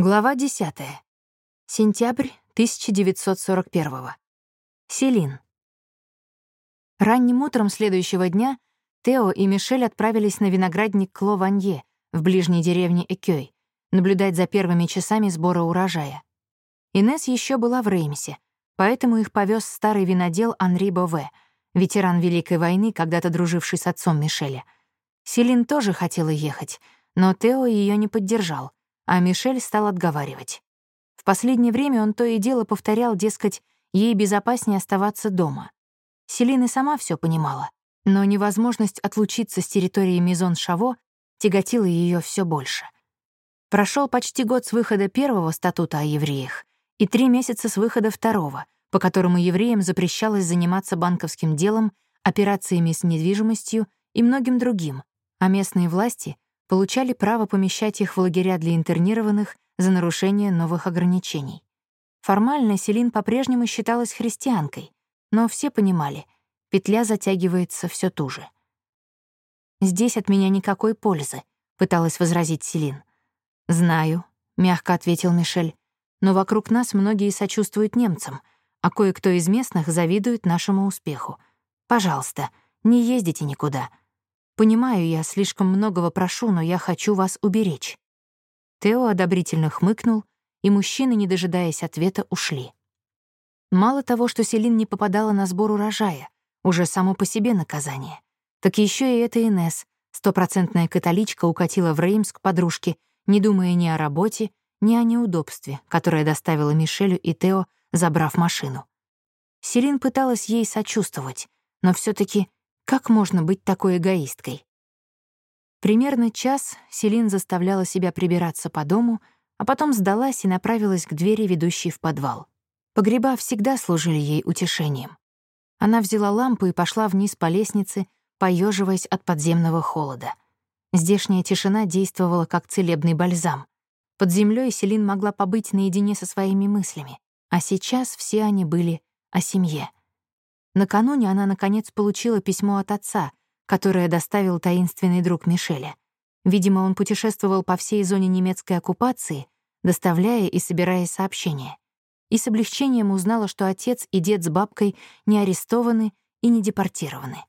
Глава 10. Сентябрь 1941. Селин. Ранним утром следующего дня Тео и Мишель отправились на виноградник Кло-Ванье в ближней деревне Экёй, наблюдать за первыми часами сбора урожая. Инес еще была в Реймсе, поэтому их повез старый винодел Анри Бове, ветеран Великой войны, когда-то друживший с отцом Мишеля. Селин тоже хотела ехать, но Тео ее не поддержал — а Мишель стал отговаривать. В последнее время он то и дело повторял, дескать, ей безопаснее оставаться дома. Селина сама все понимала, но невозможность отлучиться с территории Мизон-Шаво тяготила ее все больше. Прошел почти год с выхода первого статута о евреях и три месяца с выхода второго, по которому евреям запрещалось заниматься банковским делом, операциями с недвижимостью и многим другим, а местные власти — получали право помещать их в лагеря для интернированных за нарушение новых ограничений. Формально Селин по-прежнему считалась христианкой, но все понимали, петля затягивается все туже. «Здесь от меня никакой пользы», — пыталась возразить Селин. «Знаю», — мягко ответил Мишель, «но вокруг нас многие сочувствуют немцам, а кое-кто из местных завидует нашему успеху. Пожалуйста, не ездите никуда. Понимаю, я слишком многого прошу, но я хочу вас уберечь». Тео одобрительно хмыкнул, и мужчины, не дожидаясь ответа, ушли. Мало того, что Селин не попадала на сбор урожая, уже само по себе наказание, так еще и эта Инес, стопроцентная католичка, укатила в Реймс к подружке, не думая ни о работе, ни о неудобстве, которое доставила Мишелю и Тео, забрав машину. Селин пыталась ей сочувствовать, но все таки как можно быть такой эгоисткой? Примерно час Селин заставляла себя прибираться по дому, а потом сдалась и направилась к двери, ведущей в подвал. Погреба всегда служили ей утешением. Она взяла лампу и пошла вниз по лестнице, поеживаясь от подземного холода. Здешняя тишина действовала как целебный бальзам. Под землей Селин могла побыть наедине со своими мыслями, а сейчас все они были о семье. Накануне она, наконец, получила письмо от отца, которое доставил таинственный друг Мишеля. Видимо, он путешествовал по всей зоне немецкой оккупации, доставляя и собирая сообщения. И с облегчением узнала, что отец и дед с бабкой не арестованы и не депортированы.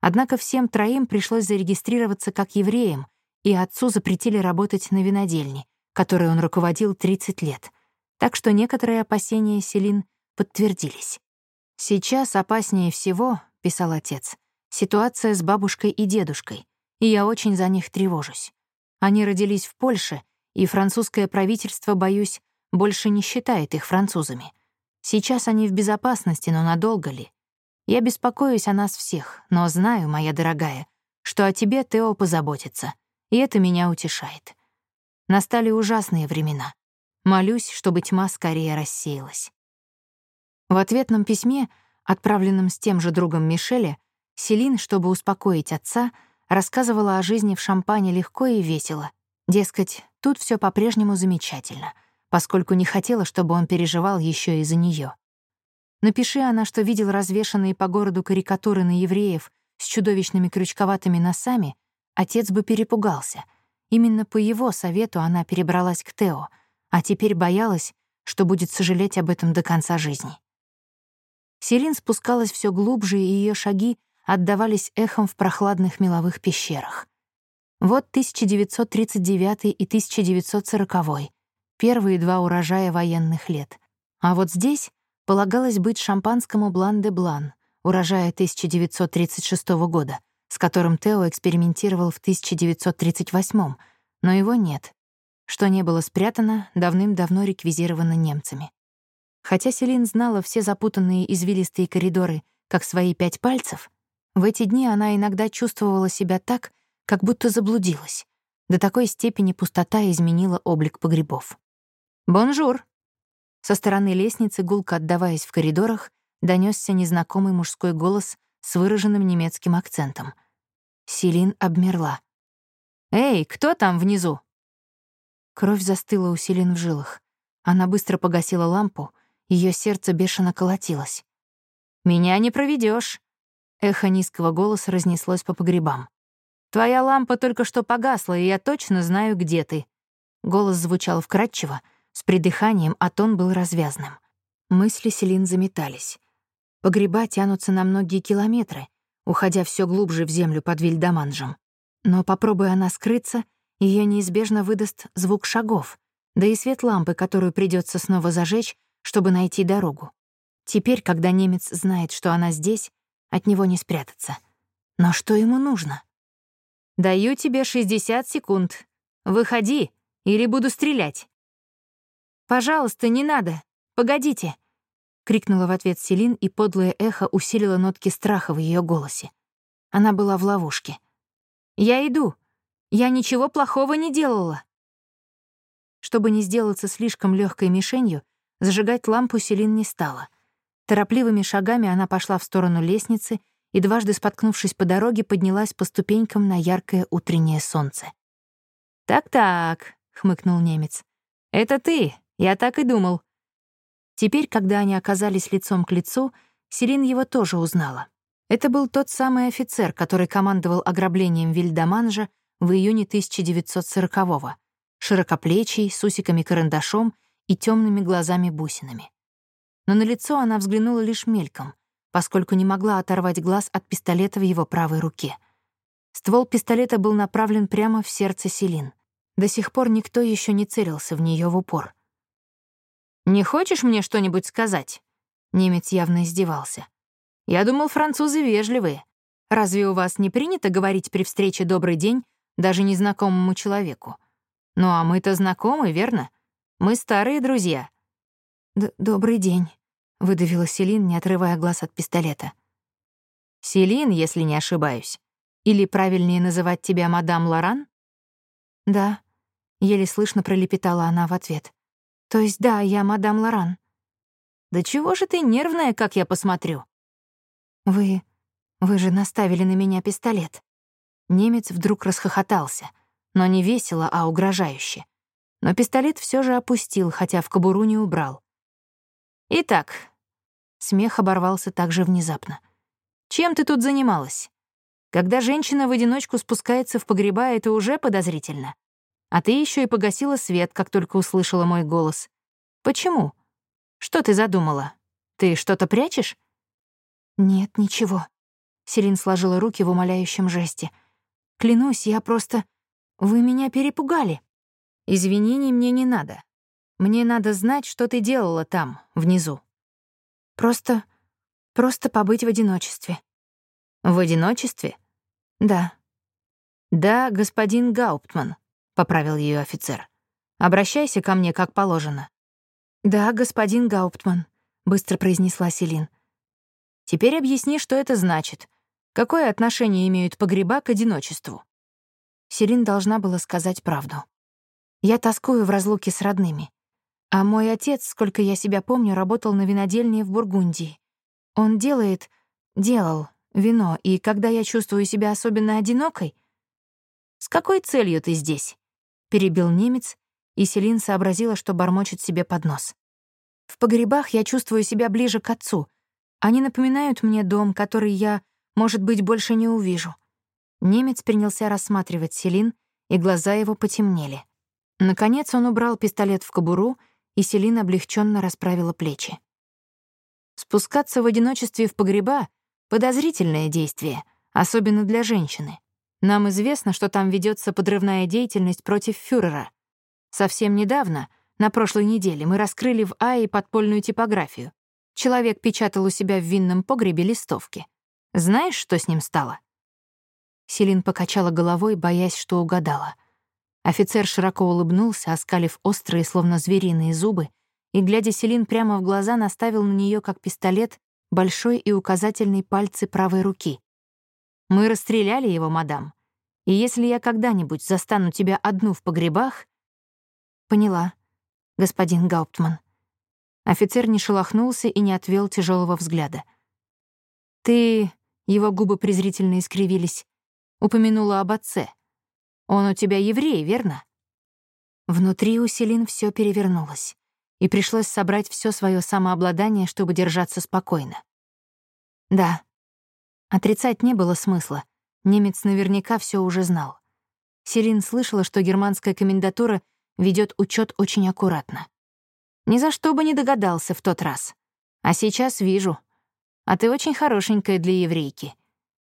Однако всем троим пришлось зарегистрироваться как евреям, и отцу запретили работать на винодельне, которой он руководил 30 лет. Так что некоторые опасения Селин подтвердились. «Сейчас опаснее всего», — писал отец, «ситуация с бабушкой и дедушкой, и я очень за них тревожусь. Они родились в Польше, и французское правительство, боюсь, больше не считает их французами. Сейчас они в безопасности, но надолго ли? Я беспокоюсь о нас всех, но знаю, моя дорогая, что о тебе Тео позаботится, и это меня утешает. Настали ужасные времена. Молюсь, чтобы тьма скорее рассеялась. В ответном письме, отправленном с тем же другом Мишеля, Селин, чтобы успокоить отца, рассказывала о жизни в Шампане легко и весело. Дескать, тут все по-прежнему замечательно, поскольку не хотела, чтобы он переживал еще из-за нее. Напиши она, что видел развешанные по городу карикатуры на евреев с чудовищными крючковатыми носами, отец бы перепугался. Именно по его совету она перебралась к Тео, а теперь боялась, что будет сожалеть об этом до конца жизни. Селин спускалась все глубже, и ее шаги отдавались эхом в прохладных меловых пещерах. Вот 1939 и 1940, первые два урожая военных лет. А вот здесь полагалось быть шампанскому Блан-де-Блан, урожая 1936 года, с которым Тео экспериментировал в 1938, но его нет. Что не было спрятано, давным-давно реквизировано немцами. Хотя Селин знала все запутанные извилистые коридоры, как свои пять пальцев, в эти дни она иногда чувствовала себя так, как будто заблудилась. До такой степени пустота изменила облик погребов. «Bonjour!» Со стороны лестницы, гулко отдаваясь в коридорах, донесся незнакомый мужской голос с выраженным немецким акцентом. Селин обмерла. «Эй, кто там внизу?» Кровь застыла у Селин в жилах. Она быстро погасила лампу, ее сердце бешено колотилось. «Меня не проведешь. Эхо низкого голоса разнеслось по погребам. «Твоя лампа только что погасла, и я точно знаю, где ты. голос звучал вкрадчиво, с придыханием, а тон был развязным. Мысли Селин заметались. Погреба тянутся на многие километры, уходя все глубже в землю под Вильдаманжем. Но попробуя она скрыться, ее неизбежно выдаст звук шагов, да и свет лампы, которую придется снова зажечь, чтобы найти дорогу. Теперь, когда немец знает, что она здесь, от него не спрятаться. Но что ему нужно? «Даю тебе 60 секунд. Выходи, или буду стрелять». «Пожалуйста, не надо. Погодите», — крикнула в ответ Селин, и подлое эхо усилило нотки страха в ее голосе. Она была в ловушке. «Я иду. Я ничего плохого не делала». Чтобы не сделаться слишком легкой мишенью, зажигать лампу Селин не стала. Торопливыми шагами она пошла в сторону лестницы и, дважды споткнувшись по дороге, поднялась по ступенькам на яркое утреннее солнце. «Так-так», — хмыкнул немец. «Это ты, я так и думал». Теперь, когда они оказались лицом к лицу, Селин его тоже узнала. Это был тот самый офицер, который командовал ограблением Вильдаманжа в июне 1940-го, широкоплечий, с усиками-карандашом и темными глазами-бусинами. Но на лицо она взглянула лишь мельком, поскольку не могла оторвать глаз от пистолета в его правой руке. Ствол пистолета был направлен прямо в сердце Селин. До сих пор никто еще не целился в нее в упор. «Не хочешь мне что-нибудь сказать?» Немец явно издевался. «Я думал, французы вежливые. Разве у вас не принято говорить при встрече «добрый день» даже незнакомому человеку? Ну а мы-то знакомы, верно? Мы старые друзья». Д «Добрый день», — выдавила Селин, не отрывая глаз от пистолета. «Селин, если не ошибаюсь. Или правильнее называть тебя мадам Лоран?» «Да», — еле слышно пролепетала она в ответ. «То есть да, я мадам Лоран». «Да чего же ты нервная, как я посмотрю?» «Вы... вы же наставили на меня пистолет». Немец вдруг расхохотался, но не весело, а угрожающе. Но пистолет все же опустил, хотя в кобуру не убрал. «Итак...» Смех оборвался так же внезапно. «Чем ты тут занималась? Когда женщина в одиночку спускается в погреба, это уже подозрительно. А ты еще и погасила свет, как только услышала мой голос. Почему? Что ты задумала? Ты что-то прячешь?» «Нет, ничего». Селин сложила руки в умоляющем жесте. «Клянусь, я просто... Вы меня перепугали». «Извинений мне не надо. Мне надо знать, что ты делала там, внизу». «Просто... просто побыть в одиночестве». «В одиночестве?» «Да». «Да, господин Гауптман», — поправил ее офицер. «Обращайся ко мне, как положено». «Да, господин Гауптман», — быстро произнесла Селин. «Теперь объясни, что это значит. Какое отношение имеют погреба к одиночеству?» Селин должна была сказать правду. «Я тоскую в разлуке с родными. А мой отец, сколько я себя помню, работал на винодельне в Бургундии. Он делает, делал вино, и когда я чувствую себя особенно одинокой... «С какой целью ты здесь?» — перебил немец, и Селин сообразила, что бормочет себе под нос. «В погребах я чувствую себя ближе к отцу. Они напоминают мне дом, который я, может быть, больше не увижу». Немец принялся рассматривать Селин, и глаза его потемнели. Наконец он убрал пистолет в кобуру — и Селина облегченно расправила плечи. Спускаться в одиночестве в погреба — подозрительное действие, особенно для женщины. Нам известно, что там ведется подрывная деятельность против фюрера. Совсем недавно, на прошлой неделе, мы раскрыли в АИ подпольную типографию. Человек печатал у себя в винном погребе листовки. Знаешь, что с ним стало? Селин покачала головой, боясь, что угадала — Офицер широко улыбнулся, оскалив острые, словно звериные зубы, и, глядя Селин прямо в глаза, наставил на нее как пистолет, большой и указательный пальцы правой руки. «Мы расстреляли его, мадам. И если я когда-нибудь застану тебя одну в погребах...» «Поняла, господин Гауптман». Офицер не шелохнулся и не отвел тяжелого взгляда. «Ты...» — его губы презрительно искривились. «Упомянула об отце». Он у тебя еврей, верно?» Внутри у Селин все перевернулось, и пришлось собрать все свое самообладание, чтобы держаться спокойно. Да, отрицать не было смысла. Немец наверняка все уже знал. Селин слышала, что германская комендатура ведет учет очень аккуратно. Ни за что бы не догадался в тот раз. А сейчас вижу. А ты очень хорошенькая для еврейки.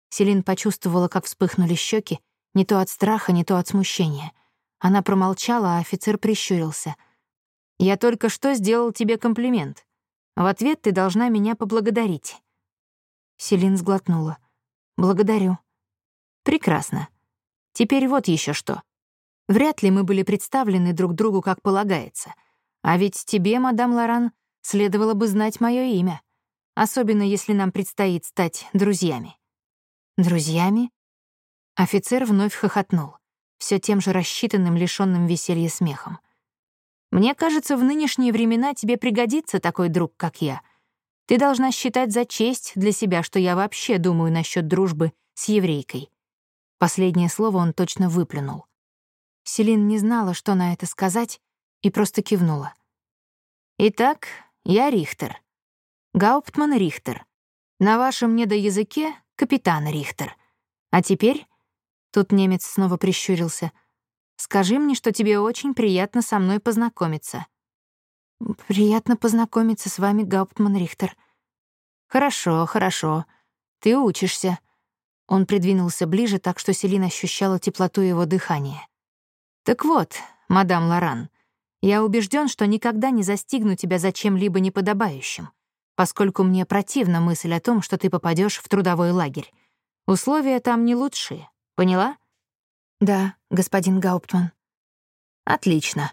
Селин почувствовала, как вспыхнули щеки, не то от страха, не то от смущения. Она промолчала, а офицер прищурился. «Я только что сделал тебе комплимент. В ответ ты должна меня поблагодарить». Селин сглотнула. «Благодарю». «Прекрасно. Теперь вот еще что. Вряд ли мы были представлены друг другу как полагается. А ведь тебе, мадам Лоран, следовало бы знать мое имя, особенно если нам предстоит стать друзьями». «Друзьями?» Офицер вновь хохотнул, все тем же рассчитанным, лишенным веселья смехом. «Мне кажется, в нынешние времена тебе пригодится такой друг, как я. Ты должна считать за честь для себя, что я вообще думаю насчет дружбы с еврейкой». Последнее слово он точно выплюнул. Селин не знала, что на это сказать, и просто кивнула. «Итак, я Рихтер. Гауптман Рихтер. На вашем недоязыке — капитан Рихтер. А теперь...» Тут немец снова прищурился. «Скажи мне, что тебе очень приятно со мной познакомиться». «Приятно познакомиться с вами, Гауптман Рихтер». «Хорошо, хорошо. Ты учишься». Он придвинулся ближе, так что Селин ощущала теплоту его дыхания. «Так вот, мадам Лоран, я убежден, что никогда не застигну тебя за чем-либо неподобающим, поскольку мне противна мысль о том, что ты попадешь в трудовой лагерь. Условия там не лучшие. Поняла?» «Да, господин Гауптман». «Отлично».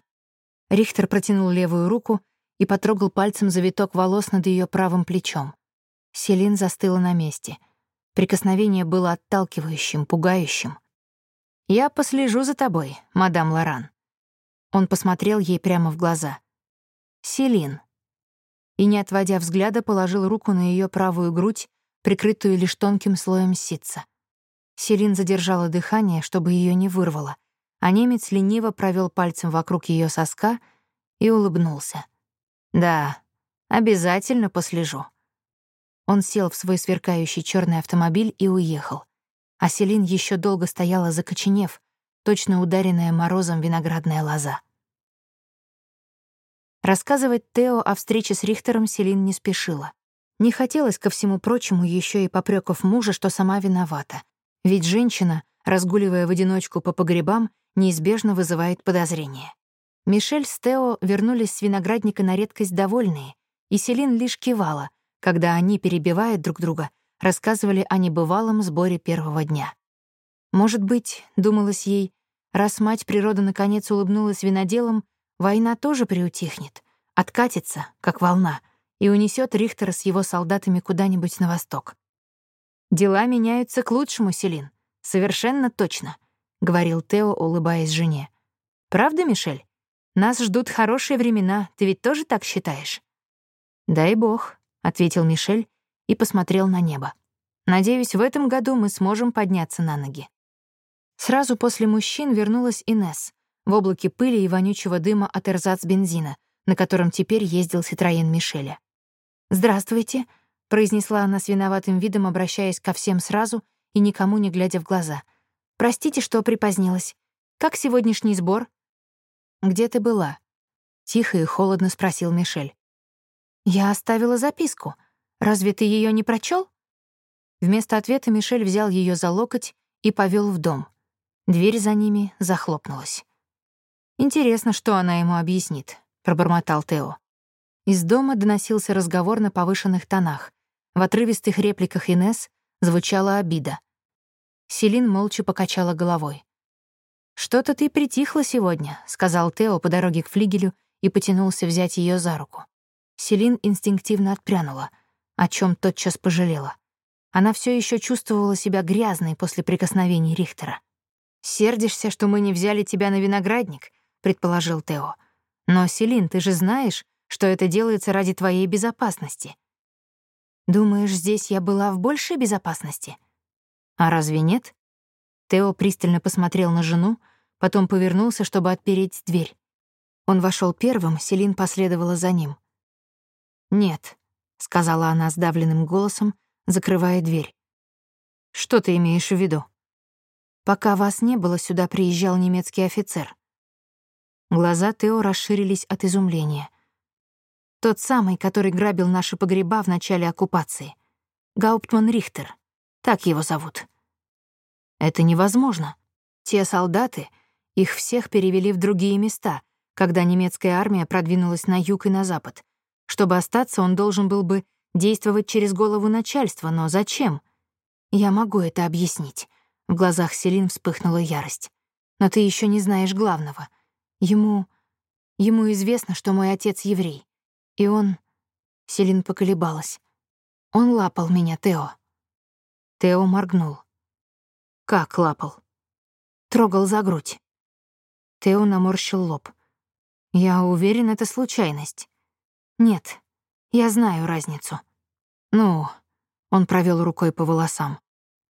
Рихтер протянул левую руку и потрогал пальцем завиток волос над ее правым плечом. Селин застыла на месте. Прикосновение было отталкивающим, пугающим. «Я послежу за тобой, мадам Лоран». Он посмотрел ей прямо в глаза. «Селин». И, не отводя взгляда, положил руку на ее правую грудь, прикрытую лишь тонким слоем ситца. Селин задержала дыхание, чтобы ее не вырвало, а немец лениво провел пальцем вокруг ее соска и улыбнулся. «Да, обязательно послежу». Он сел в свой сверкающий черный автомобиль и уехал а Селин еще долго стояла закоченев, точно ударенная морозом виноградная лоза. Рассказывать Тео о встрече с Рихтером Селин не спешила. Не хотелось ко всему прочему еще и попреков мужа, что сама виновата. Ведь женщина, разгуливая в одиночку по погребам, неизбежно вызывает подозрения. Мишель с Тео вернулись с виноградника на редкость довольные, и Селин лишь кивала, когда они, перебивая друг друга, рассказывали о небывалом сборе первого дня. Может быть, думалось ей, раз мать природа наконец улыбнулась виноделом, война тоже приутихнет, откатится, как волна, и унесет Рихтера с его солдатами куда-нибудь на восток. «Дела меняются к лучшему, Селин. Совершенно точно», — говорил Тео, улыбаясь жене. «Правда, Мишель? Нас ждут хорошие времена, ты ведь тоже так считаешь?» «Дай бог», — ответил Мишель и посмотрел на небо. «Надеюсь, в этом году мы сможем подняться на ноги». Сразу после мужчин вернулась Инес в облаке пыли и вонючего дыма от эрзац-бензина, на котором теперь ездил Ситроен Мишеля. «Здравствуйте», — произнесла она с виноватым видом, обращаясь ко всем сразу и никому не глядя в глаза. «Простите, что припозднилась. Как сегодняшний сбор?» «Где ты была?» — тихо и холодно спросил Мишель. «Я оставила записку», Разве ты ее не прочел? Вместо ответа Мишель взял ее за локоть и повел в дом. Дверь за ними захлопнулась. «Интересно, что она ему объяснит», — пробормотал Тео. Из дома доносился разговор на повышенных тонах. В отрывистых репликах Инес звучала обида. Селин молча покачала головой. «Что-то ты притихла сегодня», — сказал Тео по дороге к флигелю и потянулся взять ее за руку. Селин инстинктивно отпрянула о чем тотчас пожалела. Она все еще чувствовала себя грязной после прикосновений Рихтера. «Сердишься, что мы не взяли тебя на виноградник?» — предположил Тео. «Но, Селин, ты же знаешь, что это делается ради твоей безопасности». «Думаешь, здесь я была в большей безопасности?» «А разве нет?» Тео пристально посмотрел на жену, потом повернулся, чтобы отпереть дверь. Он вошел первым, Селин последовала за ним. «Нет», — сказала она сдавленным голосом, закрывая дверь. «Что ты имеешь в виду?» «Пока вас не было, сюда приезжал немецкий офицер». Глаза Тео расширились от изумления. Тот самый, который грабил наши погреба в начале оккупации. Гауптман Рихтер. Так его зовут. Это невозможно. Те солдаты, их всех перевели в другие места, когда немецкая армия продвинулась на юг и на запад. Чтобы остаться, он должен был бы действовать через голову начальства, но зачем? Я могу это объяснить. В глазах Селин вспыхнула ярость. Но ты еще не знаешь главного. Ему... Ему известно, что мой отец еврей. И он... Селин поколебалась. Он лапал меня, Тео. Тео моргнул. Как лапал? Трогал за грудь. Тео наморщил лоб. Я уверен, это случайность. Нет, я знаю разницу. Ну, он провел рукой по волосам.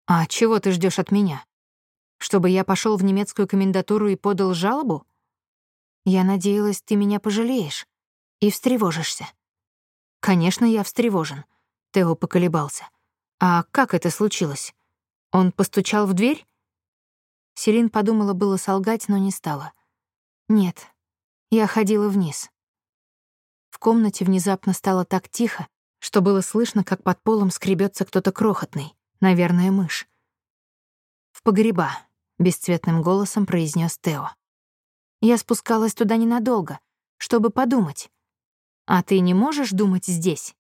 А чего ты ждешь от меня? Чтобы я пошел в немецкую комендатуру и подал жалобу? Я надеялась, ты меня пожалеешь и встревожишься. Конечно, я встревожен. Тео поколебался. А как это случилось? Он постучал в дверь? Селин подумала было солгать, но не стала. Нет, я ходила вниз. В комнате внезапно стало так тихо, что было слышно, как под полом скребется кто-то крохотный, наверное, мышь. «В погреба», — бесцветным голосом произнес Тео. «Я спускалась туда ненадолго, чтобы подумать. А ты не можешь думать здесь?»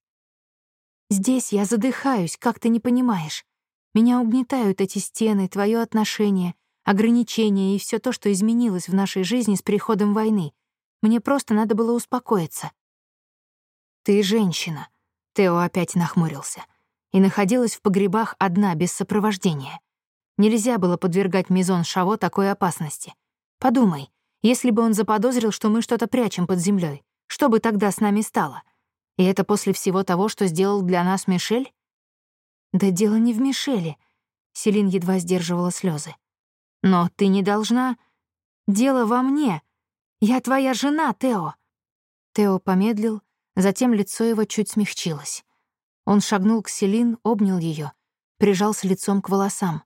«Здесь я задыхаюсь, как ты не понимаешь. Меня угнетают эти стены, твое отношение, ограничения и все то, что изменилось в нашей жизни с приходом войны. Мне просто надо было успокоиться. Ты женщина. Тео опять нахмурился. И находилась в погребах одна, без сопровождения. Нельзя было подвергать Мизон Шаво такой опасности. Подумай, если бы он заподозрил, что мы что-то прячем под землей, что бы тогда с нами стало? И это после всего того, что сделал для нас Мишель? Да дело не в Мишеле. Селин едва сдерживала слезы. Но ты не должна... Дело во мне. Я твоя жена, Тео. Тео помедлил, затем лицо его чуть смягчилось. Он шагнул к Селин, обнял ее, прижался лицом к волосам.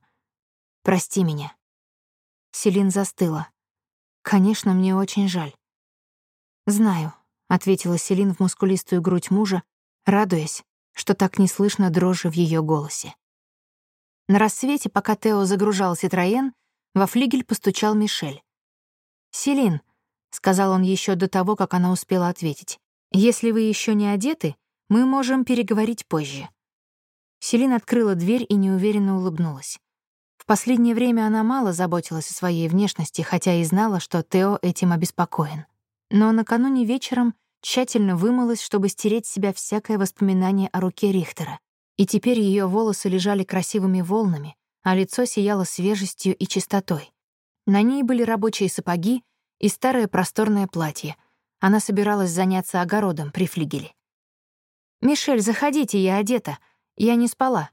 «Прости меня». Селин застыла. «Конечно, мне очень жаль». «Знаю», — ответила Селин в мускулистую грудь мужа, радуясь, что так не слышно дрожи в ее голосе. На рассвете, пока Тео загружал Ситроен, во флигель постучал Мишель. «Селин», — сказал он еще до того, как она успела ответить, «если вы еще не одеты, мы можем переговорить позже». Селин открыла дверь и неуверенно улыбнулась. В последнее время она мало заботилась о своей внешности, хотя и знала, что Тео этим обеспокоен. Но накануне вечером тщательно вымылась, чтобы стереть с себя всякое воспоминание о руке Рихтера. И теперь ее волосы лежали красивыми волнами, а лицо сияло свежестью и чистотой. На ней были рабочие сапоги и старое просторное платье. Она собиралась заняться огородом при флигеле. «Мишель, заходите, я одета. Я не спала».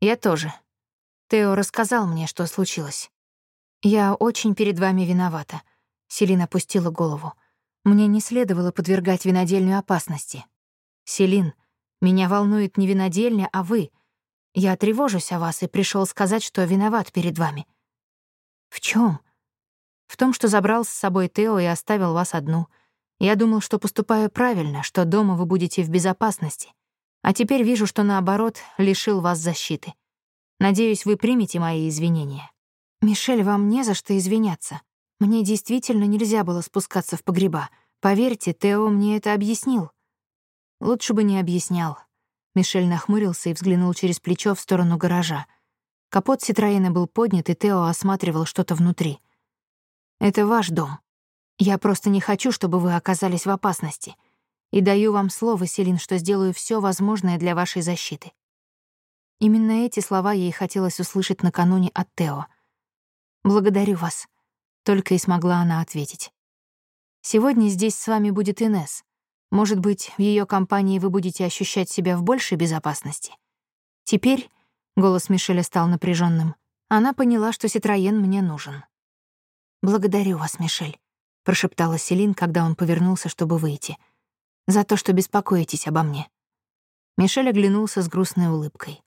«Я тоже». Тео рассказал мне, что случилось. «Я очень перед вами виновата», — Селина опустила голову. Мне не следовало подвергать винодельню опасности. Селин, меня волнует не винодельня, а вы. Я тревожусь о вас и пришел сказать, что виноват перед вами. В чем? В том, что забрал с собой Тео и оставил вас одну. Я думал, что поступаю правильно, что дома вы будете в безопасности. А теперь вижу, что наоборот, лишил вас защиты. Надеюсь, вы примете мои извинения. Мишель, вам не за что извиняться. Мне действительно нельзя было спускаться в погреба. Поверьте, Тео мне это объяснил. Лучше бы не объяснял. Мишель нахмурился и взглянул через плечо в сторону гаража. Капот Ситроена был поднят, и Тео осматривал что-то внутри. «Это ваш дом. Я просто не хочу, чтобы вы оказались в опасности. И даю вам слово, Селин, что сделаю все возможное для вашей защиты». Именно эти слова ей хотелось услышать накануне от Тео. «Благодарю вас», только и смогла она ответить. «Сегодня здесь с вами будет Инес. Может быть, в ее компании вы будете ощущать себя в большей безопасности. Теперь, — голос Мишеля стал напряженным, она поняла, что Ситроен мне нужен. «Благодарю вас, Мишель», — прошептала Селин, когда он повернулся, чтобы выйти, «за то, что беспокоитесь обо мне». Мишель оглянулся с грустной улыбкой.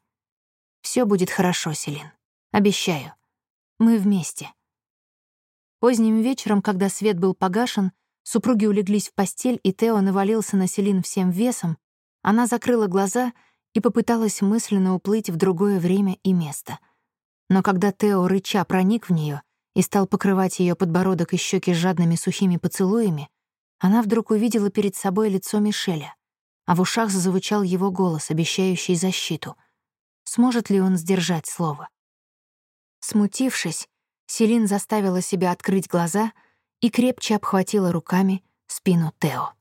Все будет хорошо, Селин. Обещаю. Мы вместе». Поздним вечером, когда свет был погашен, супруги улеглись в постель, и Тео навалился на Селин всем весом, она закрыла глаза и попыталась мысленно уплыть в другое время и место. Но когда Тео рыча проник в нее и стал покрывать ее подбородок и щеки жадными сухими поцелуями, она вдруг увидела перед собой лицо Мишеля, а в ушах зазвучал его голос, обещающий защиту. Сможет ли он сдержать слово? Смутившись, Селин заставила себя открыть глаза и крепче обхватила руками спину Тео.